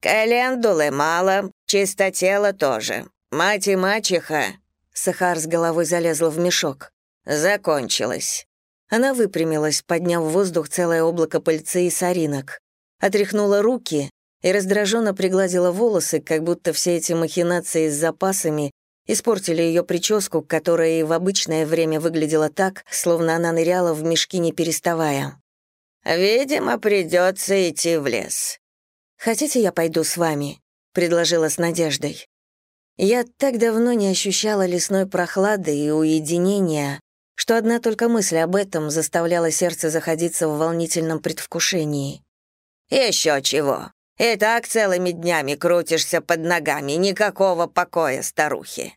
Календулы мало, чистотела тоже. Мать и мачеха...» Сахар с головой залезла в мешок. «Закончилось». Она выпрямилась, подняв в воздух целое облако пыльцы и соринок. Отряхнула руки и раздраженно пригладила волосы, как будто все эти махинации с запасами испортили ее прическу, которая и в обычное время выглядела так, словно она ныряла в мешки не переставая. «Видимо, придется идти в лес». «Хотите, я пойду с вами?» — предложила с надеждой. Я так давно не ощущала лесной прохлады и уединения, что одна только мысль об этом заставляла сердце заходиться в волнительном предвкушении. «Еще чего. И так целыми днями крутишься под ногами, никакого покоя, старухи».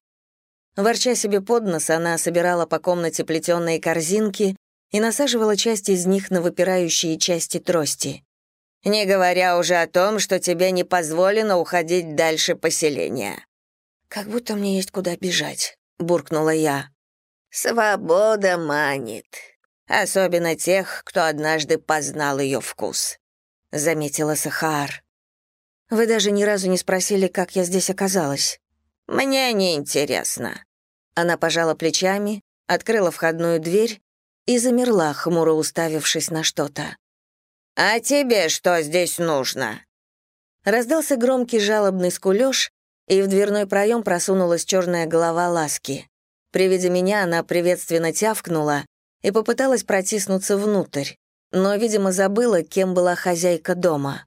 Ворча себе под нос, она собирала по комнате плетеные корзинки и насаживала часть из них на выпирающие части трости. «Не говоря уже о том, что тебе не позволено уходить дальше поселения». «Как будто мне есть куда бежать», — буркнула я. «Свобода манит, особенно тех, кто однажды познал ее вкус», — заметила Сахар. «Вы даже ни разу не спросили, как я здесь оказалась». «Мне не интересно». Она пожала плечами, открыла входную дверь и замерла, хмуро уставившись на что-то. «А тебе что здесь нужно?» Раздался громкий жалобный скулёж, и в дверной проем просунулась черная голова Ласки. При виде меня она приветственно тявкнула и попыталась протиснуться внутрь, но, видимо, забыла, кем была хозяйка дома.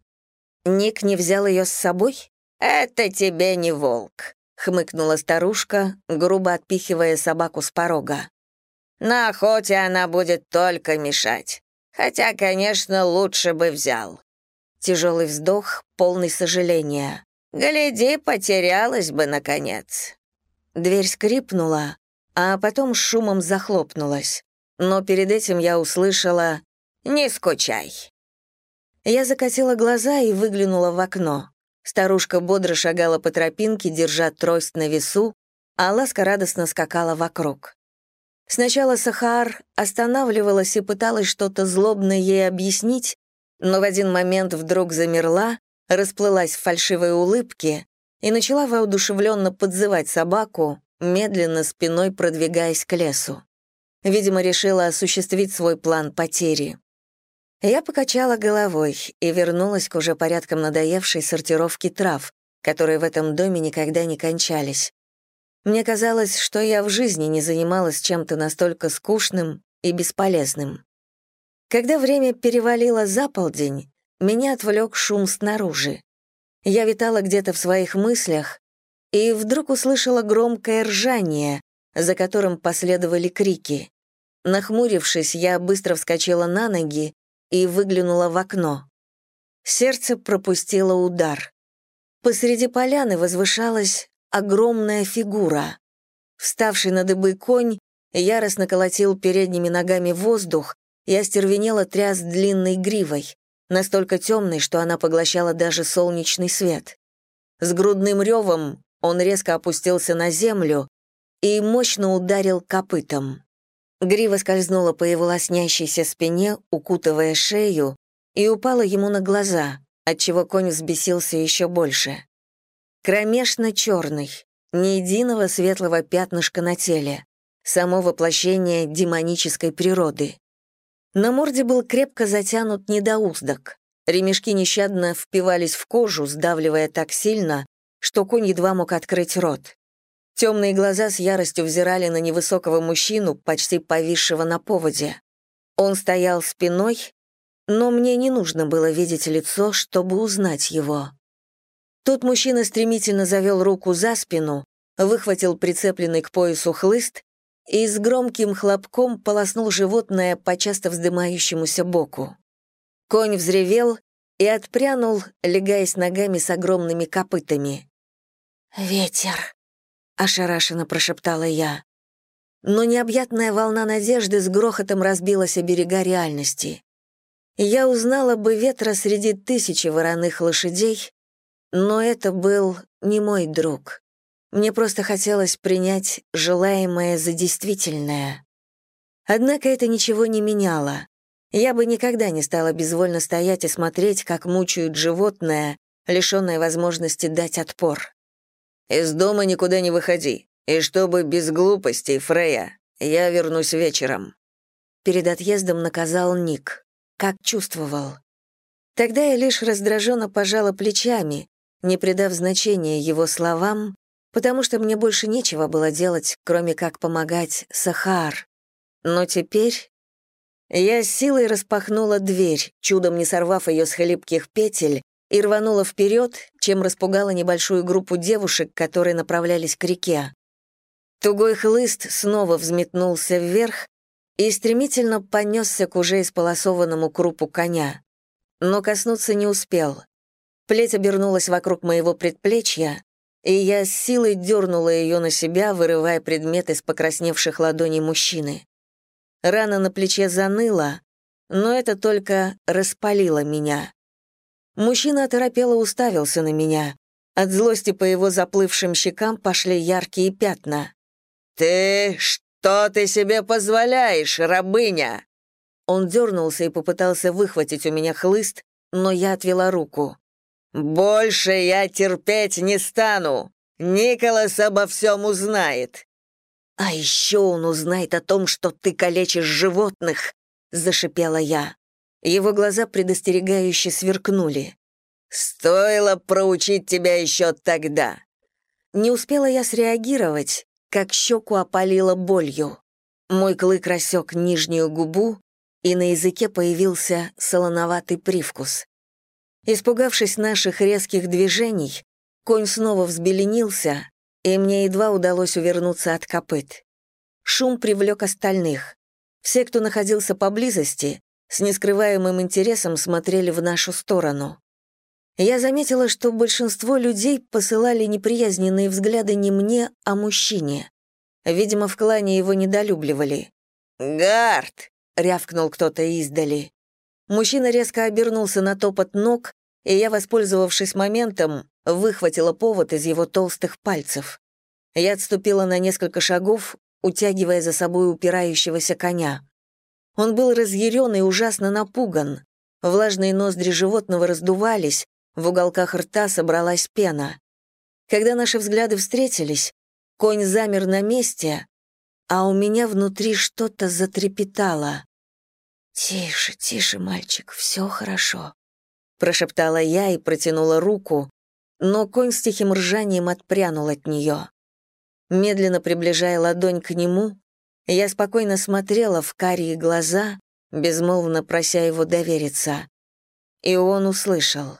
Ник не взял ее с собой? «Это тебе не волк», — хмыкнула старушка, грубо отпихивая собаку с порога. «На охоте она будет только мешать. Хотя, конечно, лучше бы взял». Тяжелый вздох, полный сожаления. «Гляди, потерялась бы, наконец». Дверь скрипнула, а потом шумом захлопнулась. Но перед этим я услышала «Не скучай». Я закатила глаза и выглянула в окно. Старушка бодро шагала по тропинке, держа трость на весу, а Ласка радостно скакала вокруг. Сначала Сахар останавливалась и пыталась что-то злобно ей объяснить, но в один момент вдруг замерла, расплылась в фальшивой улыбке и начала воодушевленно подзывать собаку, медленно спиной продвигаясь к лесу. Видимо, решила осуществить свой план потери. Я покачала головой и вернулась к уже порядком надоевшей сортировке трав, которые в этом доме никогда не кончались. Мне казалось, что я в жизни не занималась чем-то настолько скучным и бесполезным. Когда время перевалило за полдень, меня отвлек шум снаружи. Я витала где-то в своих мыслях и вдруг услышала громкое ржание, за которым последовали крики. Нахмурившись, я быстро вскочила на ноги и выглянула в окно. Сердце пропустило удар. Посреди поляны возвышалась огромная фигура. Вставший на дыбы конь яростно колотил передними ногами воздух и остервенело тряс длинной гривой, настолько темной, что она поглощала даже солнечный свет. С грудным ревом он резко опустился на землю и мощно ударил копытом. Грива скользнула по его лоснящейся спине, укутывая шею, и упала ему на глаза, отчего конь взбесился еще больше. Кромешно черный, ни единого светлого пятнышка на теле, само воплощение демонической природы. На морде был крепко затянут недоуздок. Ремешки нещадно впивались в кожу, сдавливая так сильно, что конь едва мог открыть рот. Темные глаза с яростью взирали на невысокого мужчину, почти повисшего на поводе. Он стоял спиной, но мне не нужно было видеть лицо, чтобы узнать его. Тот мужчина стремительно завел руку за спину, выхватил прицепленный к поясу хлыст и с громким хлопком полоснул животное по часто вздымающемуся боку. Конь взревел и отпрянул, легаясь ногами с огромными копытами. «Ветер», — ошарашенно прошептала я. Но необъятная волна надежды с грохотом разбилась о берега реальности. Я узнала бы ветра среди тысячи вороных лошадей, но это был не мой друг. Мне просто хотелось принять желаемое за действительное. Однако это ничего не меняло. Я бы никогда не стала безвольно стоять и смотреть, как мучают животное, лишённая возможности дать отпор. «Из дома никуда не выходи. И чтобы без глупостей, Фрея, я вернусь вечером». Перед отъездом наказал Ник. Как чувствовал. Тогда я лишь раздраженно пожала плечами, не придав значения его словам, потому что мне больше нечего было делать, кроме как помогать Сахар. Но теперь я силой распахнула дверь, чудом не сорвав ее с хлипких петель, и рванула вперед, чем распугала небольшую группу девушек, которые направлялись к реке. Тугой хлыст снова взметнулся вверх и стремительно понесся к уже исполосованному крупу коня. Но коснуться не успел. Плеть обернулась вокруг моего предплечья, и я с силой дернула ее на себя, вырывая предмет из покрасневших ладоней мужчины. Рана на плече заныла, но это только распалило меня. Мужчина оторопело уставился на меня. От злости по его заплывшим щекам пошли яркие пятна. «Ты что ты себе позволяешь, рабыня?» Он дернулся и попытался выхватить у меня хлыст, но я отвела руку. «Больше я терпеть не стану! Николас обо всем узнает!» «А еще он узнает о том, что ты калечишь животных!» — зашипела я. Его глаза предостерегающе сверкнули. «Стоило проучить тебя еще тогда!» Не успела я среагировать, как щеку опалило болью. Мой клык рассек нижнюю губу, и на языке появился солоноватый привкус. Испугавшись наших резких движений, конь снова взбеленился, и мне едва удалось увернуться от копыт. Шум привлек остальных. Все, кто находился поблизости, с нескрываемым интересом смотрели в нашу сторону. Я заметила, что большинство людей посылали неприязненные взгляды не мне, а мужчине. Видимо, в клане его недолюбливали. «Гард!» — рявкнул кто-то издали. Мужчина резко обернулся на топот ног, и я, воспользовавшись моментом, выхватила повод из его толстых пальцев. Я отступила на несколько шагов, утягивая за собой упирающегося коня. Он был разъярен и ужасно напуган. Влажные ноздри животного раздувались, в уголках рта собралась пена. Когда наши взгляды встретились, конь замер на месте, а у меня внутри что-то затрепетало. «Тише, тише, мальчик, все хорошо», — прошептала я и протянула руку, но конь с тихим ржанием отпрянул от нее. Медленно приближая ладонь к нему, я спокойно смотрела в карие глаза, безмолвно прося его довериться. И он услышал.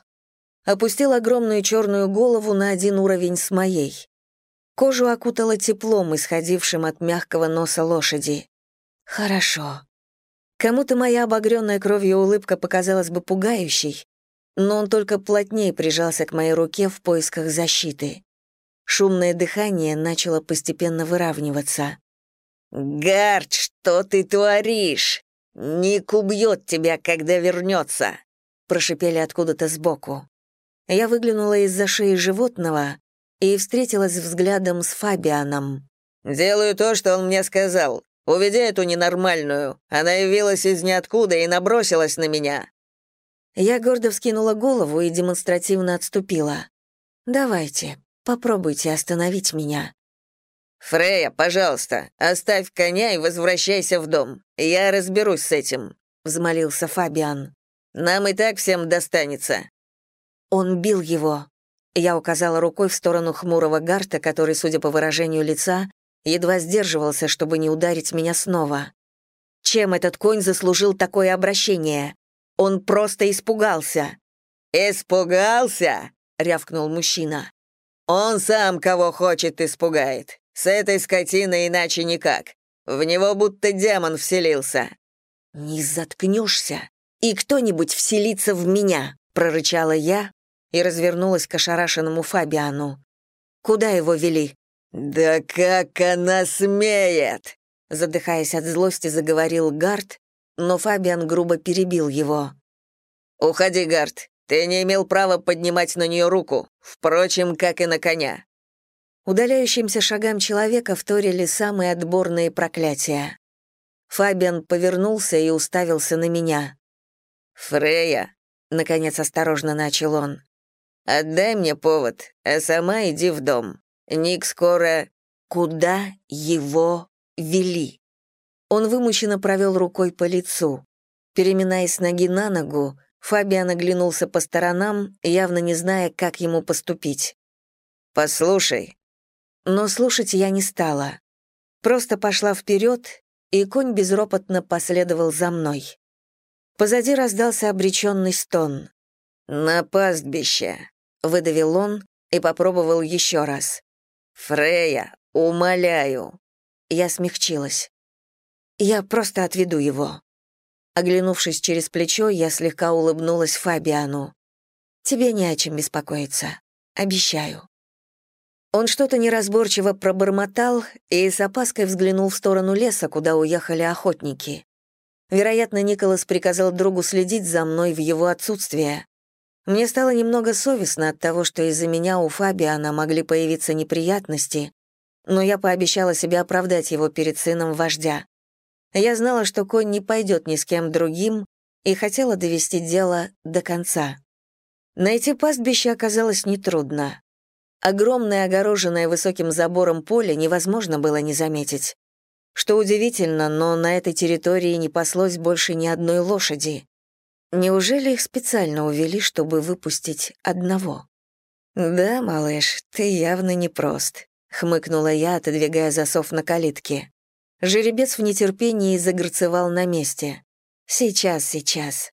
Опустил огромную черную голову на один уровень с моей. Кожу окутало теплом, исходившим от мягкого носа лошади. «Хорошо», Кому-то моя обогренная кровью улыбка показалась бы пугающей, но он только плотнее прижался к моей руке в поисках защиты. Шумное дыхание начало постепенно выравниваться. «Гард, что ты творишь? Ник убьет тебя, когда вернется!» прошипели откуда-то сбоку. Я выглянула из-за шеи животного и встретилась взглядом с Фабианом. «Делаю то, что он мне сказал. Уведи эту ненормальную. Она явилась из ниоткуда и набросилась на меня». Я гордо вскинула голову и демонстративно отступила. «Давайте, попробуйте остановить меня». «Фрея, пожалуйста, оставь коня и возвращайся в дом. Я разберусь с этим», — взмолился Фабиан. «Нам и так всем достанется». Он бил его. Я указала рукой в сторону хмурого Гарта, который, судя по выражению лица, едва сдерживался, чтобы не ударить меня снова. Чем этот конь заслужил такое обращение? Он просто испугался. «Испугался?» — рявкнул мужчина. «Он сам кого хочет испугает. С этой скотиной иначе никак. В него будто демон вселился». «Не заткнешься, и кто-нибудь вселится в меня», — прорычала я и развернулась к ошарашенному Фабиану. «Куда его вели?» «Да как она смеет!» Задыхаясь от злости, заговорил Гард, но Фабиан грубо перебил его. «Уходи, Гард. Ты не имел права поднимать на нее руку, впрочем, как и на коня». Удаляющимся шагам человека вторили самые отборные проклятия. Фабиан повернулся и уставился на меня. «Фрея», — наконец осторожно начал он, Отдай мне повод, а сама иди в дом. Ник скоро...» Куда его вели? Он вымученно провел рукой по лицу. Переминаясь ноги на ногу, Фабиан оглянулся по сторонам, явно не зная, как ему поступить. «Послушай». Но слушать я не стала. Просто пошла вперед, и конь безропотно последовал за мной. Позади раздался обреченный стон. «На пастбище», — выдавил он и попробовал еще раз. «Фрея, умоляю». Я смягчилась. «Я просто отведу его». Оглянувшись через плечо, я слегка улыбнулась Фабиану. «Тебе не о чем беспокоиться. Обещаю». Он что-то неразборчиво пробормотал и с опаской взглянул в сторону леса, куда уехали охотники. Вероятно, Николас приказал другу следить за мной в его отсутствие. Мне стало немного совестно от того, что из-за меня у Фабиана могли появиться неприятности, но я пообещала себе оправдать его перед сыном вождя. Я знала, что конь не пойдет ни с кем другим, и хотела довести дело до конца. Найти пастбище оказалось нетрудно. Огромное, огороженное высоким забором поле невозможно было не заметить. Что удивительно, но на этой территории не паслось больше ни одной лошади. Неужели их специально увели, чтобы выпустить одного? «Да, малыш, ты явно непрост», — хмыкнула я, отодвигая засов на калитке. Жеребец в нетерпении загорцевал на месте. «Сейчас, сейчас».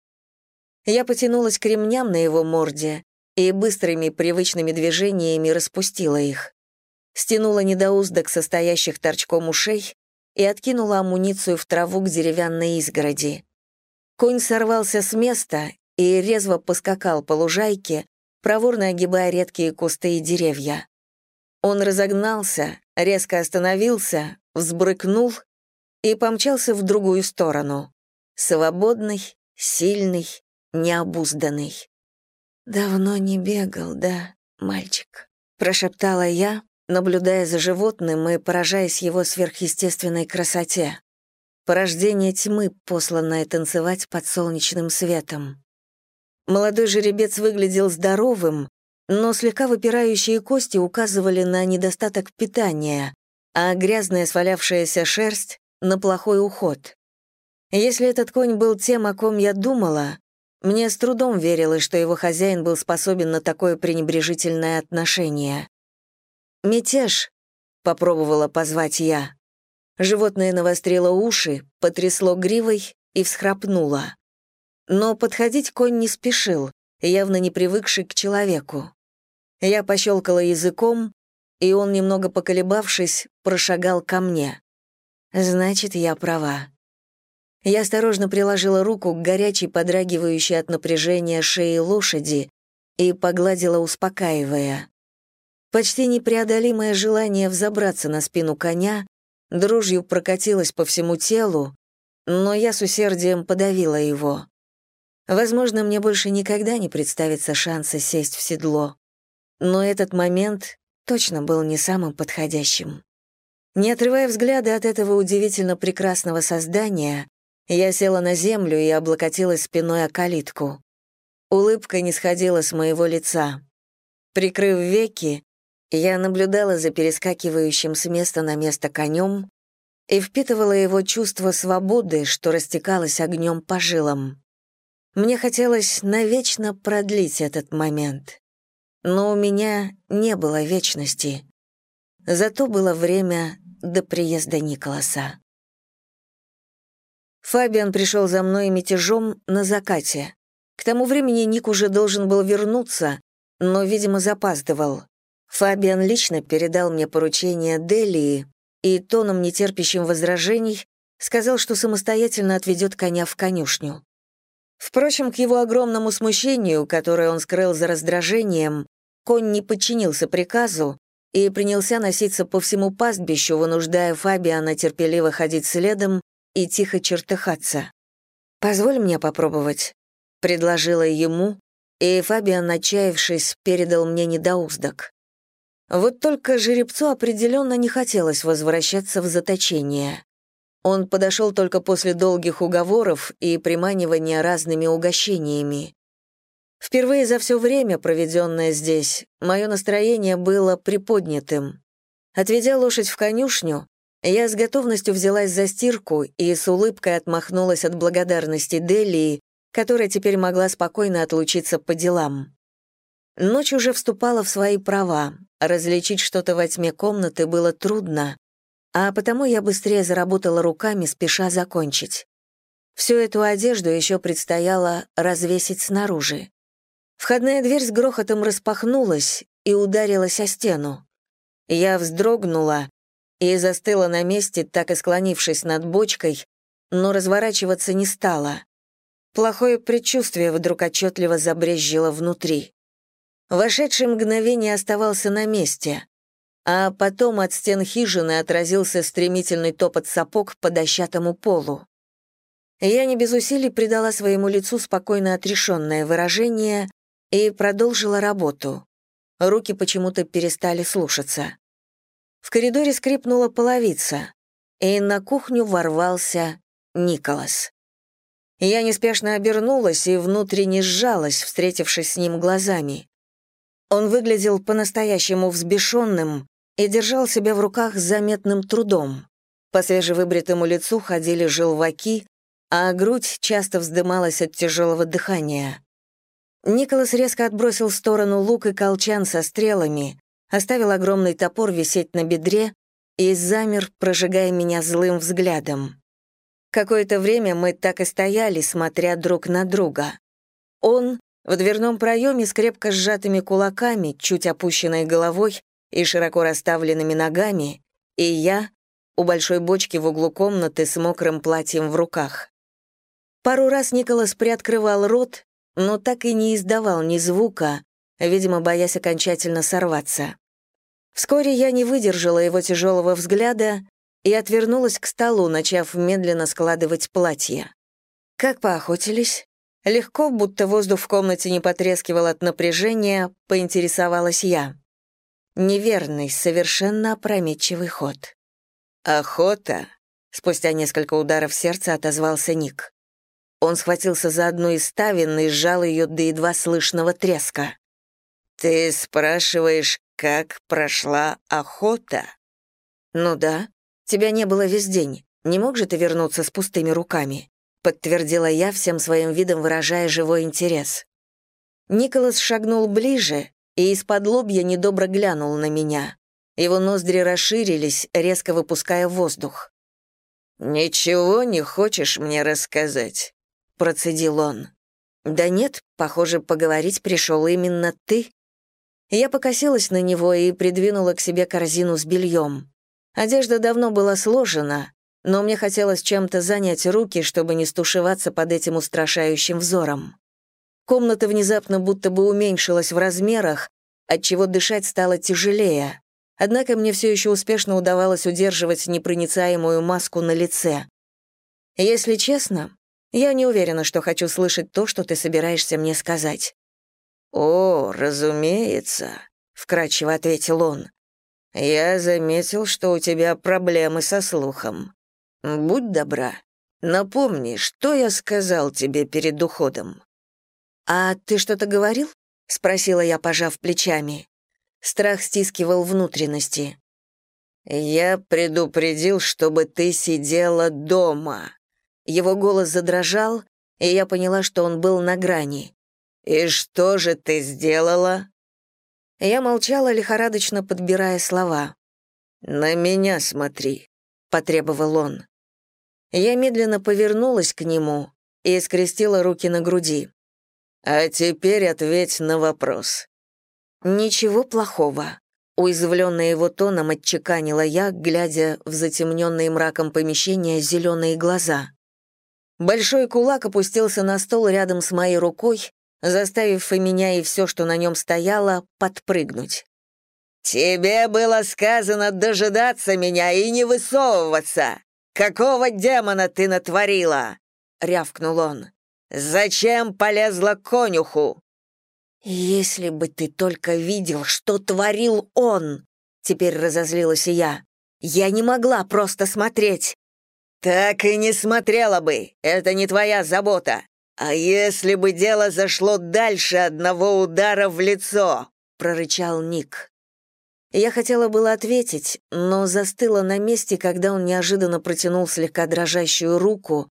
Я потянулась к ремням на его морде и быстрыми привычными движениями распустила их. Стянула недоуздок состоящих торчком ушей и откинула амуницию в траву к деревянной изгороди. Конь сорвался с места и резво поскакал по лужайке, проворно огибая редкие кусты и деревья. Он разогнался, резко остановился, взбрыкнул и помчался в другую сторону. Свободный, сильный, необузданный. «Давно не бегал, да, мальчик?» — прошептала я, наблюдая за животным и поражаясь его сверхъестественной красоте порождение тьмы, посланное танцевать под солнечным светом. Молодой жеребец выглядел здоровым, но слегка выпирающие кости указывали на недостаток питания, а грязная свалявшаяся шерсть — на плохой уход. Если этот конь был тем, о ком я думала, мне с трудом верилось, что его хозяин был способен на такое пренебрежительное отношение. «Мятеж», — попробовала позвать я. Животное навострило уши, потрясло гривой и всхрапнуло. Но подходить конь не спешил, явно не привыкший к человеку. Я пощелкала языком, и он, немного поколебавшись, прошагал ко мне. Значит, я права. Я осторожно приложила руку к горячей, подрагивающей от напряжения шеи лошади и погладила, успокаивая. Почти непреодолимое желание взобраться на спину коня дрожью прокатилась по всему телу, но я с усердием подавила его. Возможно, мне больше никогда не представится шанса сесть в седло. Но этот момент точно был не самым подходящим. Не отрывая взгляда от этого удивительно прекрасного создания, я села на землю и облокотилась спиной о калитку. Улыбка не сходила с моего лица. Прикрыв веки, я наблюдала за перескакивающим с места на место конем и впитывала его чувство свободы, что растекалось огнем по жилам. Мне хотелось навечно продлить этот момент. Но у меня не было вечности. Зато было время до приезда Николаса. Фабиан пришел за мной мятежом на закате. К тому времени Ник уже должен был вернуться, но, видимо, запаздывал. Фабиан лично передал мне поручение Делии и тоном нетерпящим возражений сказал, что самостоятельно отведет коня в конюшню. Впрочем, к его огромному смущению, которое он скрыл за раздражением, конь не подчинился приказу и принялся носиться по всему пастбищу, вынуждая Фабиана терпеливо ходить следом и тихо чертыхаться. «Позволь мне попробовать», — предложила ему, и Фабиан, отчаявшись, передал мне недоуздок. Вот только жеребцу определенно не хотелось возвращаться в заточение. Он подошел только после долгих уговоров и приманивания разными угощениями. Впервые за все время, проведенное здесь, мое настроение было приподнятым. Отведя лошадь в конюшню, я с готовностью взялась за стирку и с улыбкой отмахнулась от благодарности Делии, которая теперь могла спокойно отлучиться по делам. Ночь уже вступала в свои права, различить что-то во тьме комнаты было трудно, а потому я быстрее заработала руками, спеша закончить. Всю эту одежду еще предстояло развесить снаружи. Входная дверь с грохотом распахнулась и ударилась о стену. Я вздрогнула и застыла на месте, так и склонившись над бочкой, но разворачиваться не стала. Плохое предчувствие вдруг отчетливо забрезжило внутри. Вошедший мгновение оставался на месте, а потом от стен хижины отразился стремительный топот сапог по дощатому полу. Я не без усилий придала своему лицу спокойно отрешенное выражение и продолжила работу. Руки почему-то перестали слушаться. В коридоре скрипнула половица, и на кухню ворвался Николас. Я неспешно обернулась и внутренне сжалась, встретившись с ним глазами. Он выглядел по-настоящему взбешенным и держал себя в руках с заметным трудом. По свежевыбритому лицу ходили желваки, а грудь часто вздымалась от тяжелого дыхания. Николас резко отбросил в сторону лук и колчан со стрелами, оставил огромный топор висеть на бедре и замер, прожигая меня злым взглядом. Какое-то время мы так и стояли, смотря друг на друга. Он в дверном проеме с крепко сжатыми кулаками, чуть опущенной головой и широко расставленными ногами, и я у большой бочки в углу комнаты с мокрым платьем в руках. Пару раз Николас приоткрывал рот, но так и не издавал ни звука, видимо, боясь окончательно сорваться. Вскоре я не выдержала его тяжелого взгляда и отвернулась к столу, начав медленно складывать платье. Как поохотились? Легко, будто воздух в комнате не потрескивал от напряжения, поинтересовалась я. Неверный, совершенно опрометчивый ход. «Охота?» — спустя несколько ударов сердца отозвался Ник. Он схватился за одну из ставен и сжал ее до едва слышного треска. «Ты спрашиваешь, как прошла охота?» «Ну да. Тебя не было весь день. Не мог же ты вернуться с пустыми руками?» Подтвердила я, всем своим видом выражая живой интерес. Николас шагнул ближе и из-под лобья недобро глянул на меня. Его ноздри расширились, резко выпуская воздух. «Ничего не хочешь мне рассказать?» процедил он. «Да нет, похоже, поговорить пришел именно ты». Я покосилась на него и придвинула к себе корзину с бельем. Одежда давно была сложена, но мне хотелось чем-то занять руки, чтобы не стушеваться под этим устрашающим взором. Комната внезапно будто бы уменьшилась в размерах, отчего дышать стало тяжелее. Однако мне все еще успешно удавалось удерживать непроницаемую маску на лице. Если честно, я не уверена, что хочу слышать то, что ты собираешься мне сказать». «О, разумеется», — вкратчиво ответил он. «Я заметил, что у тебя проблемы со слухом. Будь добра, напомни, что я сказал тебе перед уходом». «А ты что-то говорил?» — спросила я, пожав плечами. Страх стискивал внутренности. «Я предупредил, чтобы ты сидела дома», его голос задрожал, и я поняла, что он был на грани. «И что же ты сделала?» Я молчала, лихорадочно подбирая слова. «На меня смотри», — потребовал он. Я медленно повернулась к нему и скрестила руки на груди. «А теперь ответь на вопрос». «Ничего плохого», — уязвленная его тоном отчеканила я, глядя в затемненные мраком помещения зеленые глаза. Большой кулак опустился на стол рядом с моей рукой, заставив и меня, и все, что на нем стояло, подпрыгнуть. «Тебе было сказано дожидаться меня и не высовываться! Какого демона ты натворила?» — рявкнул он. «Зачем полезла к конюху?» «Если бы ты только видел, что творил он!» Теперь разозлилась и я. «Я не могла просто смотреть. «Так и не смотрела бы, это не твоя забота», — «А если бы дело зашло дальше одного удара в лицо?» — прорычал Ник. Я хотела было ответить, но застыла на месте, когда он неожиданно протянул слегка дрожащую руку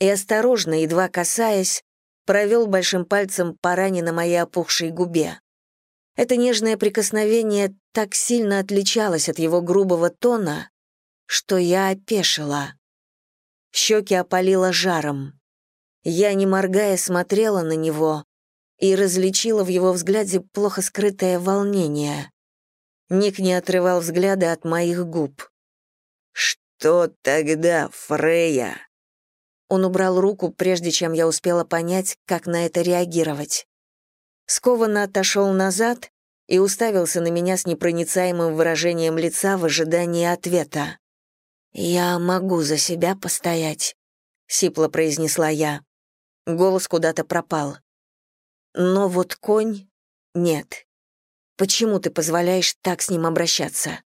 и, осторожно, едва касаясь, провел большим пальцем по ране на моей опухшей губе. Это нежное прикосновение так сильно отличалось от его грубого тона, что я опешила. Щеки опалило жаром. Я, не моргая, смотрела на него и различила в его взгляде плохо скрытое волнение. Ник не отрывал взгляда от моих губ. «Что тогда, Фрея?» Он убрал руку, прежде чем я успела понять, как на это реагировать. Скованно отошел назад и уставился на меня с непроницаемым выражением лица в ожидании ответа. «Я могу за себя постоять», — сипло произнесла я. Голос куда-то пропал. «Но вот конь — нет. Почему ты позволяешь так с ним обращаться?»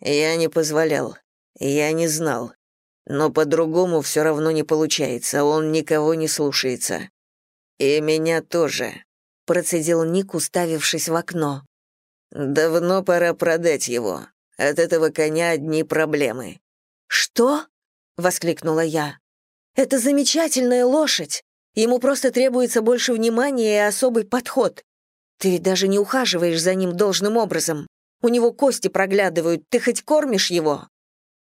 «Я не позволял. Я не знал. Но по-другому все равно не получается, он никого не слушается. И меня тоже», — процедил Ник, уставившись в окно. «Давно пора продать его. От этого коня одни проблемы». «Что?» — воскликнула я. «Это замечательная лошадь. Ему просто требуется больше внимания и особый подход. Ты даже не ухаживаешь за ним должным образом. У него кости проглядывают, ты хоть кормишь его?»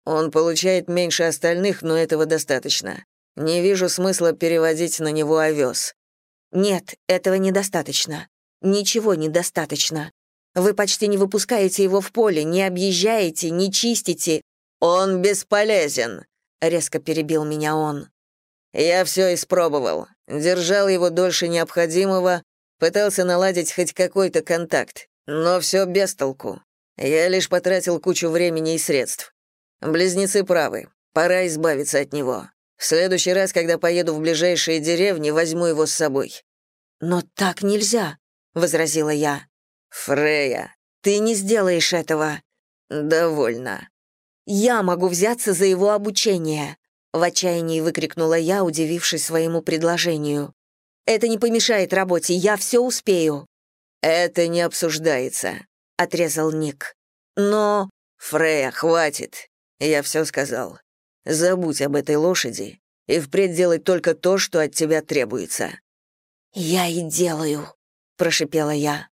«Он получает меньше остальных, но этого достаточно. Не вижу смысла переводить на него овес». «Нет, этого недостаточно. Ничего недостаточно. Вы почти не выпускаете его в поле, не объезжаете, не чистите». «Он бесполезен», — резко перебил меня он. «Я все испробовал. Держал его дольше необходимого, Пытался наладить хоть какой-то контакт, но все без толку. Я лишь потратил кучу времени и средств. Близнецы правы, пора избавиться от него. В следующий раз, когда поеду в ближайшие деревни, возьму его с собой». «Но так нельзя», — возразила я. «Фрея, ты не сделаешь этого». «Довольно». «Я могу взяться за его обучение», — в отчаянии выкрикнула я, удивившись своему предложению. Это не помешает работе, я все успею». «Это не обсуждается», — отрезал Ник. «Но...» «Фрея, хватит. Я все сказал. Забудь об этой лошади и впредь делай только то, что от тебя требуется». «Я и делаю», — прошипела я.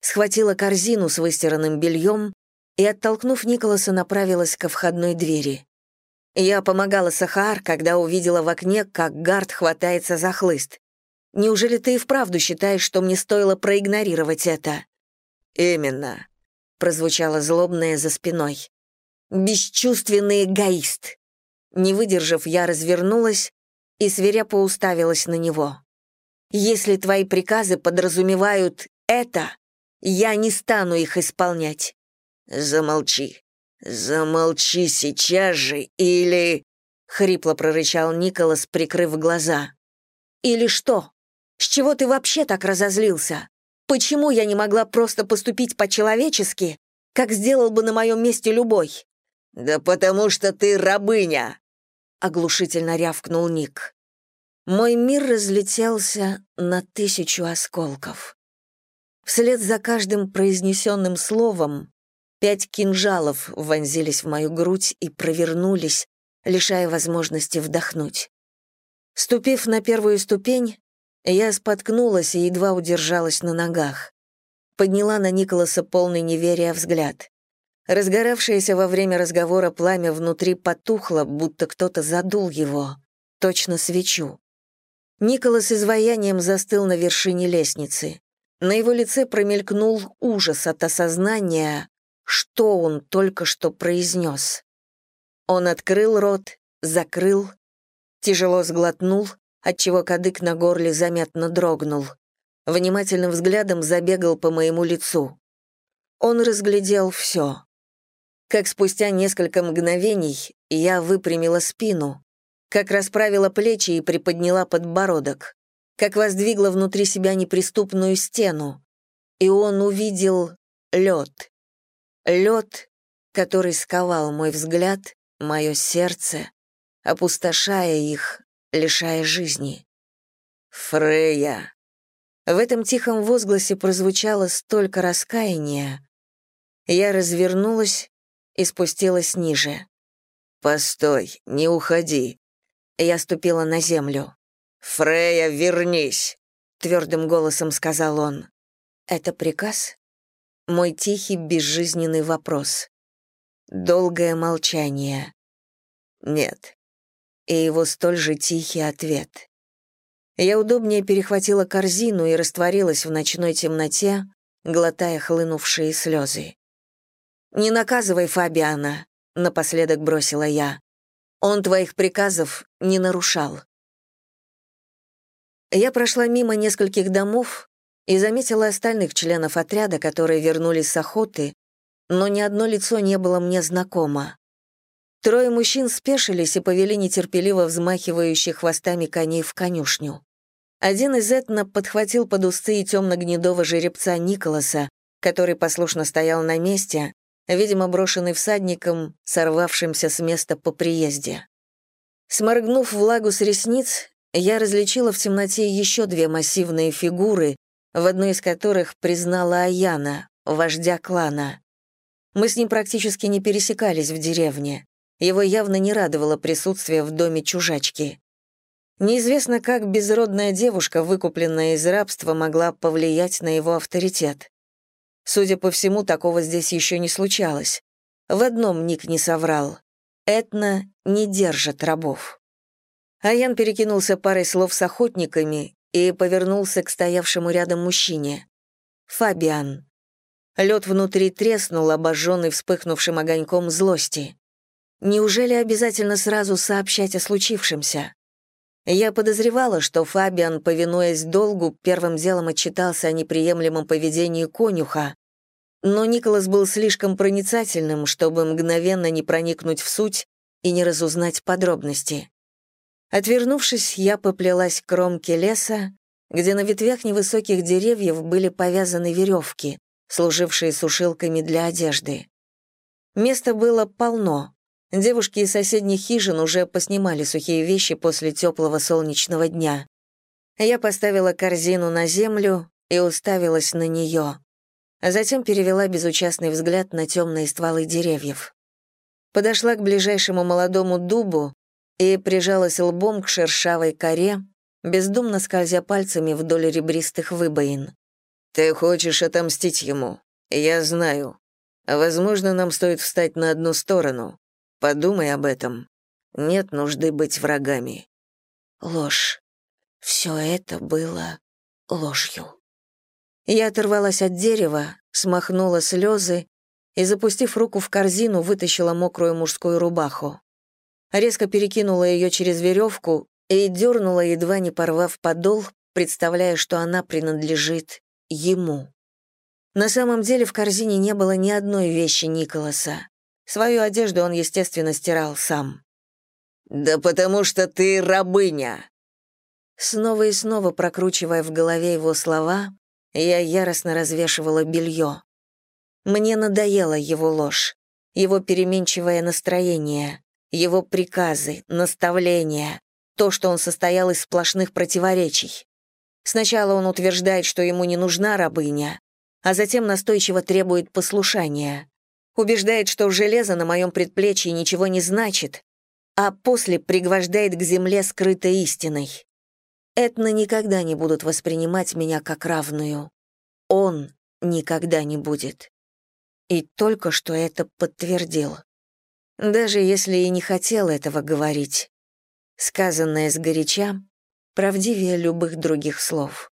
Схватила корзину с выстиранным бельем и, оттолкнув Николаса, направилась ко входной двери. Я помогала Сахар, когда увидела в окне, как Гард хватается за хлыст. Неужели ты и вправду считаешь, что мне стоило проигнорировать это?» «Именно», — прозвучало злобное за спиной. «Бесчувственный эгоист!» Не выдержав, я развернулась и свирепо уставилась на него. «Если твои приказы подразумевают это, я не стану их исполнять». «Замолчи. Замолчи сейчас же, или...» — хрипло прорычал Николас, прикрыв глаза. «Или что?» С чего ты вообще так разозлился? Почему я не могла просто поступить по-человечески, как сделал бы на моем месте любой?» «Да потому что ты рабыня!» — оглушительно рявкнул Ник. Мой мир разлетелся на тысячу осколков. Вслед за каждым произнесенным словом пять кинжалов вонзились в мою грудь и провернулись, лишая возможности вдохнуть. Ступив на первую ступень, я споткнулась и едва удержалась на ногах. Подняла на Николаса полный неверия взгляд. Разгоравшееся во время разговора пламя внутри потухло, будто кто-то задул его. Точно свечу. Николас изваянием застыл на вершине лестницы. На его лице промелькнул ужас от осознания, что он только что произнес. Он открыл рот, закрыл, тяжело сглотнул, отчего кадык на горле заметно дрогнул. Внимательным взглядом забегал по моему лицу. Он разглядел все. Как спустя несколько мгновений я выпрямила спину, как расправила плечи и приподняла подбородок, как воздвигла внутри себя неприступную стену, и он увидел лед. Лед, который сковал мой взгляд, мое сердце, опустошая их, лишая жизни. Фрея!» В этом тихом возгласе прозвучало столько раскаяния. Я развернулась и спустилась ниже. «Постой, не уходи». Я ступила на землю. «Фрея, вернись!» — твердым голосом сказал он. «Это приказ?» Мой тихий, безжизненный вопрос. Долгое молчание. «Нет». И его столь же тихий ответ. Я удобнее перехватила корзину и растворилась в ночной темноте, глотая хлынувшие слезы. «Не наказывай Фабиана», — напоследок бросила я. «Он твоих приказов не нарушал». Я прошла мимо нескольких домов и заметила остальных членов отряда, которые вернулись с охоты, но ни одно лицо не было мне знакомо. Трое мужчин спешились и повели нетерпеливо взмахивающих хвостами коней в конюшню. Один из этно подхватил под усты и темно-гнедого жеребца Николаса, который послушно стоял на месте, видимо, брошенный всадником, сорвавшимся с места по приезде. Сморгнув влагу с ресниц, я различила в темноте еще две массивные фигуры, в одной из которых признала Аяна, вождя клана. Мы с ним практически не пересекались в деревне. Его явно не радовало присутствие в доме чужачки. Неизвестно, как безродная девушка, выкупленная из рабства, могла повлиять на его авторитет. Судя по всему, такого здесь еще не случалось. В одном Ник не соврал. Этна не держит рабов. Аян перекинулся парой слов с охотниками и повернулся к стоявшему рядом мужчине. «Фабиан». Лед внутри треснул, обожженный вспыхнувшим огоньком злости. Неужели обязательно сразу сообщать о случившемся? Я подозревала, что Фабиан, повинуясь долгу, первым делом отчитался о неприемлемом поведении конюха, но Николас был слишком проницательным, чтобы мгновенно не проникнуть в суть и не разузнать подробности. Отвернувшись, я поплелась к кромке леса, где на ветвях невысоких деревьев были повязаны веревки, служившие сушилками для одежды. Места было полно. Девушки из соседних хижин уже поснимали сухие вещи после теплого солнечного дня. Я поставила корзину на землю и уставилась на нее, затем перевела безучастный взгляд на темные стволы деревьев. Подошла к ближайшему молодому дубу и прижалась лбом к шершавой коре, бездумно скользя пальцами вдоль ребристых выбоин. «Ты хочешь отомстить ему? Я знаю. Возможно, нам стоит встать на одну сторону. Подумай об этом. Нет нужды быть врагами». Ложь. Все это было ложью. Я оторвалась от дерева, смахнула слезы и, запустив руку в корзину, вытащила мокрую мужскую рубаху резко перекинула ее через веревку и дернула, едва не порвав подол, представляя, что она принадлежит ему. На самом деле в корзине не было ни одной вещи Николаса. Свою одежду он, естественно, стирал сам. «Да потому что ты рабыня!» Снова и снова прокручивая в голове его слова, я яростно развешивала белье. Мне надоела его ложь, его переменчивое настроение его приказы, наставления, то, что он состоял из сплошных противоречий. Сначала он утверждает, что ему не нужна рабыня, а затем настойчиво требует послушания. Убеждает, что железо на моем предплечье ничего не значит, а после пригвождает к земле скрытой истиной. Этно никогда не будут воспринимать меня как равную. Он никогда не будет. И только что это подтвердил даже если и не хотел этого говорить. Сказанное сгоряча правдивее любых других слов.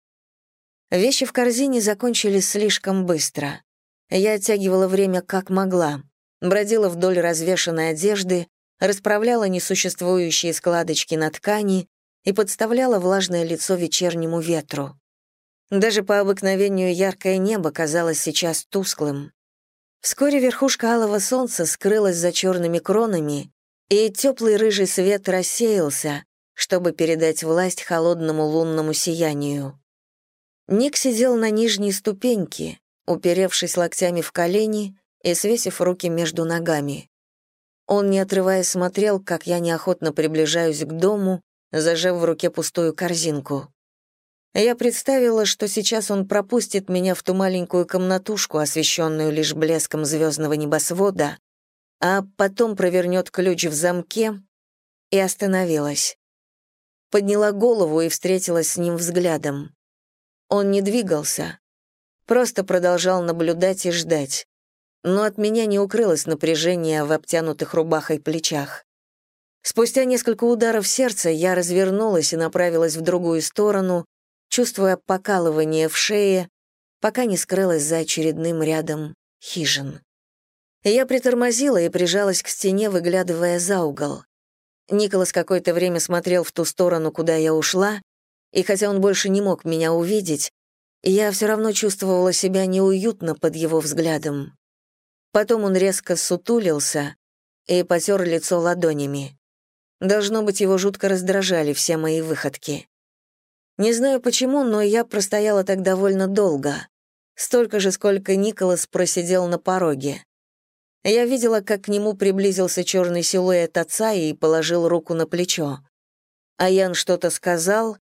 Вещи в корзине закончились слишком быстро. Я оттягивала время как могла, бродила вдоль развешанной одежды, расправляла несуществующие складочки на ткани и подставляла влажное лицо вечернему ветру. Даже по обыкновению яркое небо казалось сейчас тусклым. Вскоре верхушка алого солнца скрылась за черными кронами, и теплый рыжий свет рассеялся, чтобы передать власть холодному лунному сиянию. Ник сидел на нижней ступеньке, уперевшись локтями в колени и свесив руки между ногами. Он, не отрываясь, смотрел, как я неохотно приближаюсь к дому, зажав в руке пустую корзинку. Я представила, что сейчас он пропустит меня в ту маленькую комнатушку, освещенную лишь блеском звездного небосвода, а потом провернет ключ в замке, и остановилась. Подняла голову и встретилась с ним взглядом. Он не двигался, просто продолжал наблюдать и ждать. Но от меня не укрылось напряжение в обтянутых рубахой плечах. Спустя несколько ударов сердца я развернулась и направилась в другую сторону, чувствуя покалывание в шее, пока не скрылась за очередным рядом хижин. Я притормозила и прижалась к стене, выглядывая за угол. Николас какое-то время смотрел в ту сторону, куда я ушла, и хотя он больше не мог меня увидеть, я все равно чувствовала себя неуютно под его взглядом. Потом он резко сутулился и потер лицо ладонями. Должно быть, его жутко раздражали все мои выходки. Не знаю почему, но я простояла так довольно долго. Столько же, сколько Николас просидел на пороге. Я видела, как к нему приблизился черный силуэт отца и положил руку на плечо. Аян что-то сказал,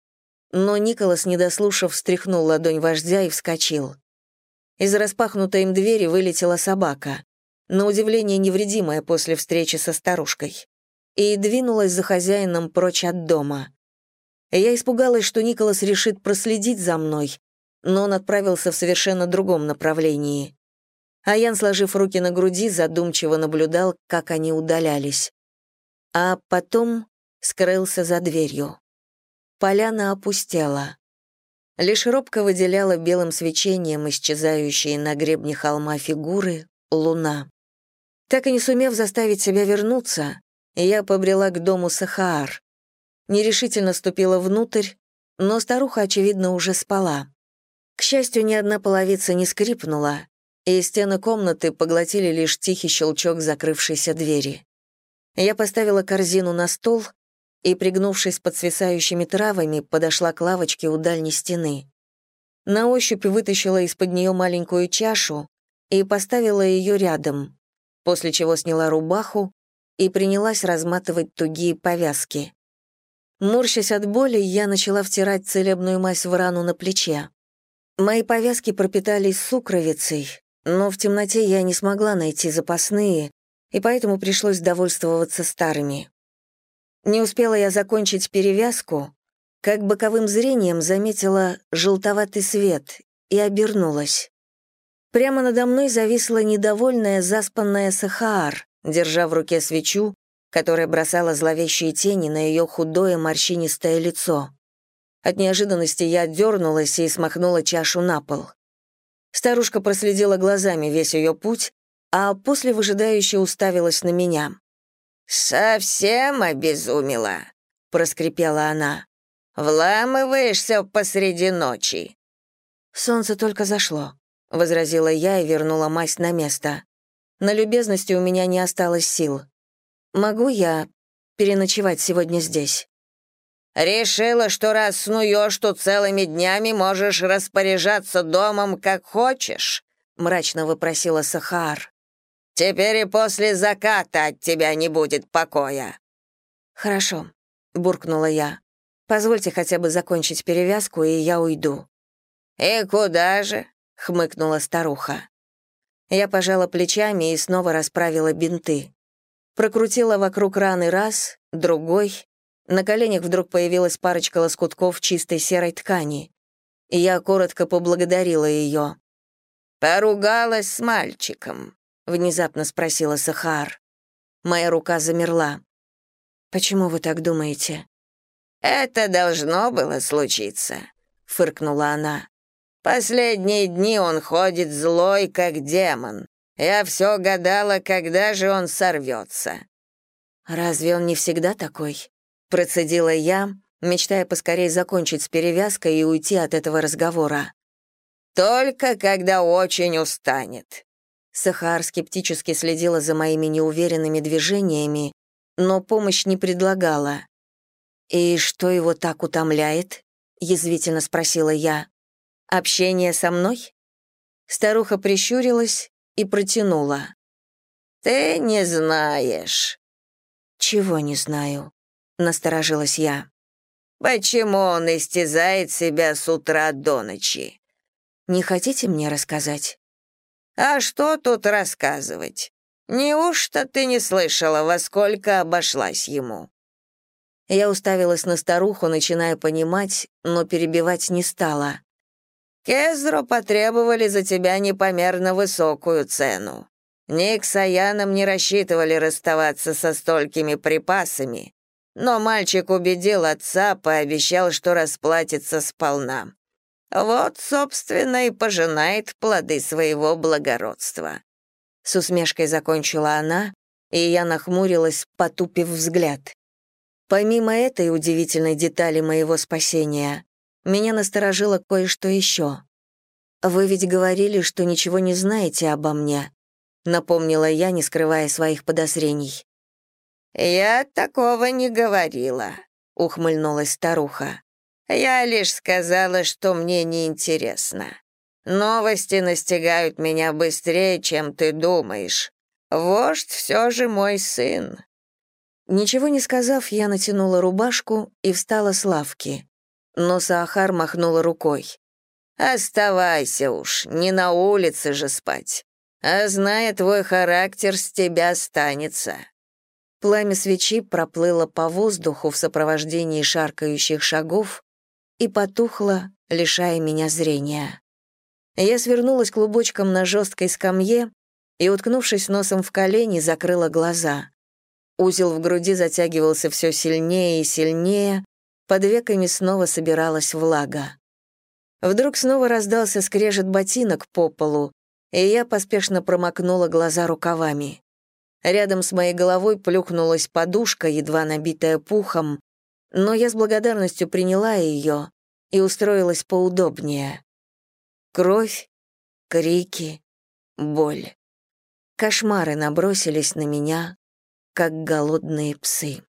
но Николас, не дослушав, встряхнул ладонь вождя и вскочил. Из распахнутой им двери вылетела собака, на удивление невредимая после встречи со старушкой, и двинулась за хозяином прочь от дома. Я испугалась, что Николас решит проследить за мной, но он отправился в совершенно другом направлении. А Ян, сложив руки на груди, задумчиво наблюдал, как они удалялись. А потом скрылся за дверью. Поляна опустела. Лишь робко выделяла белым свечением исчезающие на гребне холма фигуры луна. Так и не сумев заставить себя вернуться, я побрела к дому Сахаар, нерешительно ступила внутрь, но старуха, очевидно, уже спала. К счастью, ни одна половица не скрипнула, и стены комнаты поглотили лишь тихий щелчок закрывшейся двери. Я поставила корзину на стол и, пригнувшись под свисающими травами, подошла к лавочке у дальней стены. На ощупь вытащила из-под нее маленькую чашу и поставила ее рядом, после чего сняла рубаху и принялась разматывать тугие повязки. Морщась от боли, я начала втирать целебную мазь в рану на плече. Мои повязки пропитались сукровицей, но в темноте я не смогла найти запасные, и поэтому пришлось довольствоваться старыми. Не успела я закончить перевязку, как боковым зрением заметила желтоватый свет и обернулась. Прямо надо мной зависла недовольная заспанная Сахаар, держа в руке свечу которая бросала зловещие тени на ее худое морщинистое лицо. От неожиданности я дернулась и смахнула чашу на пол. Старушка проследила глазами весь ее путь, а после выжидающе уставилась на меня. «Совсем обезумела», — проскрипела она. «Вламываешься посреди ночи». «Солнце только зашло», — возразила я и вернула мазь на место. На любезности у меня не осталось сил. Могу я переночевать сегодня здесь?» «Решила, что раз снуешь тут целыми днями, можешь распоряжаться домом, как хочешь?» — мрачно вопросила Сахар. «Теперь и после заката от тебя не будет покоя». «Хорошо», — буркнула я. «Позвольте хотя бы закончить перевязку, и я уйду». «И куда же?» — хмыкнула старуха. Я пожала плечами и снова расправила бинты. Прокрутила вокруг раны раз, другой. На коленях вдруг появилась парочка лоскутков чистой серой ткани. И я коротко поблагодарила ее. «Поругалась с мальчиком», — внезапно спросила Сахар. Моя рука замерла. «Почему вы так думаете?» «Это должно было случиться», — фыркнула она. «Последние дни он ходит злой, как демон. Я все гадала, когда же он сорвется. «Разве он не всегда такой?» — процедила я, мечтая поскорее закончить с перевязкой и уйти от этого разговора. «Только когда очень устанет». Сахар скептически следила за моими неуверенными движениями, но помощь не предлагала. «И что его так утомляет?» — язвительно спросила я. «Общение со мной?» Старуха прищурилась и протянула. «Ты не знаешь». «Чего не знаю?» — насторожилась я. Почему он истязает себя с утра до ночи? Не хотите мне рассказать? А что тут рассказывать? Неужто ты не слышала, во сколько обошлась ему? Я уставилась на старуху, начиная понимать, но перебивать не стала. Кезро потребовали за тебя непомерно высокую цену. Ни к Саянам не рассчитывали расставаться со столькими припасами, но мальчик убедил отца, пообещал, что расплатится сполна. Вот, собственно, и пожинает плоды своего благородства. С усмешкой закончила она, и я нахмурилась, потупив взгляд. Помимо этой удивительной детали моего спасения, меня насторожило кое-что еще. «Вы ведь говорили, что ничего не знаете обо мне», напомнила я, не скрывая своих подозрений. «Я такого не говорила», — ухмыльнулась старуха. «Я лишь сказала, что мне неинтересно. Новости настигают меня быстрее, чем ты думаешь. Вождь все же мой сын». Ничего не сказав, я натянула рубашку и встала с лавки. Но Саахар махнула рукой. «Оставайся уж, не на улице же спать. А зная твой характер, с тебя останется». Пламя свечи проплыло по воздуху в сопровождении шаркающих шагов и потухло, лишая меня зрения. Я свернулась клубочком на жесткой скамье и, уткнувшись носом в колени, закрыла глаза. Узел в груди затягивался все сильнее и сильнее, под веками снова собиралась влага. Вдруг снова раздался скрежет ботинок по полу, и я поспешно промокнула глаза рукавами. Рядом с моей головой плюхнулась подушка, едва набитая пухом, но я с благодарностью приняла ее и устроилась поудобнее. Кровь, крики, боль. Кошмары набросились на меня, как голодные псы.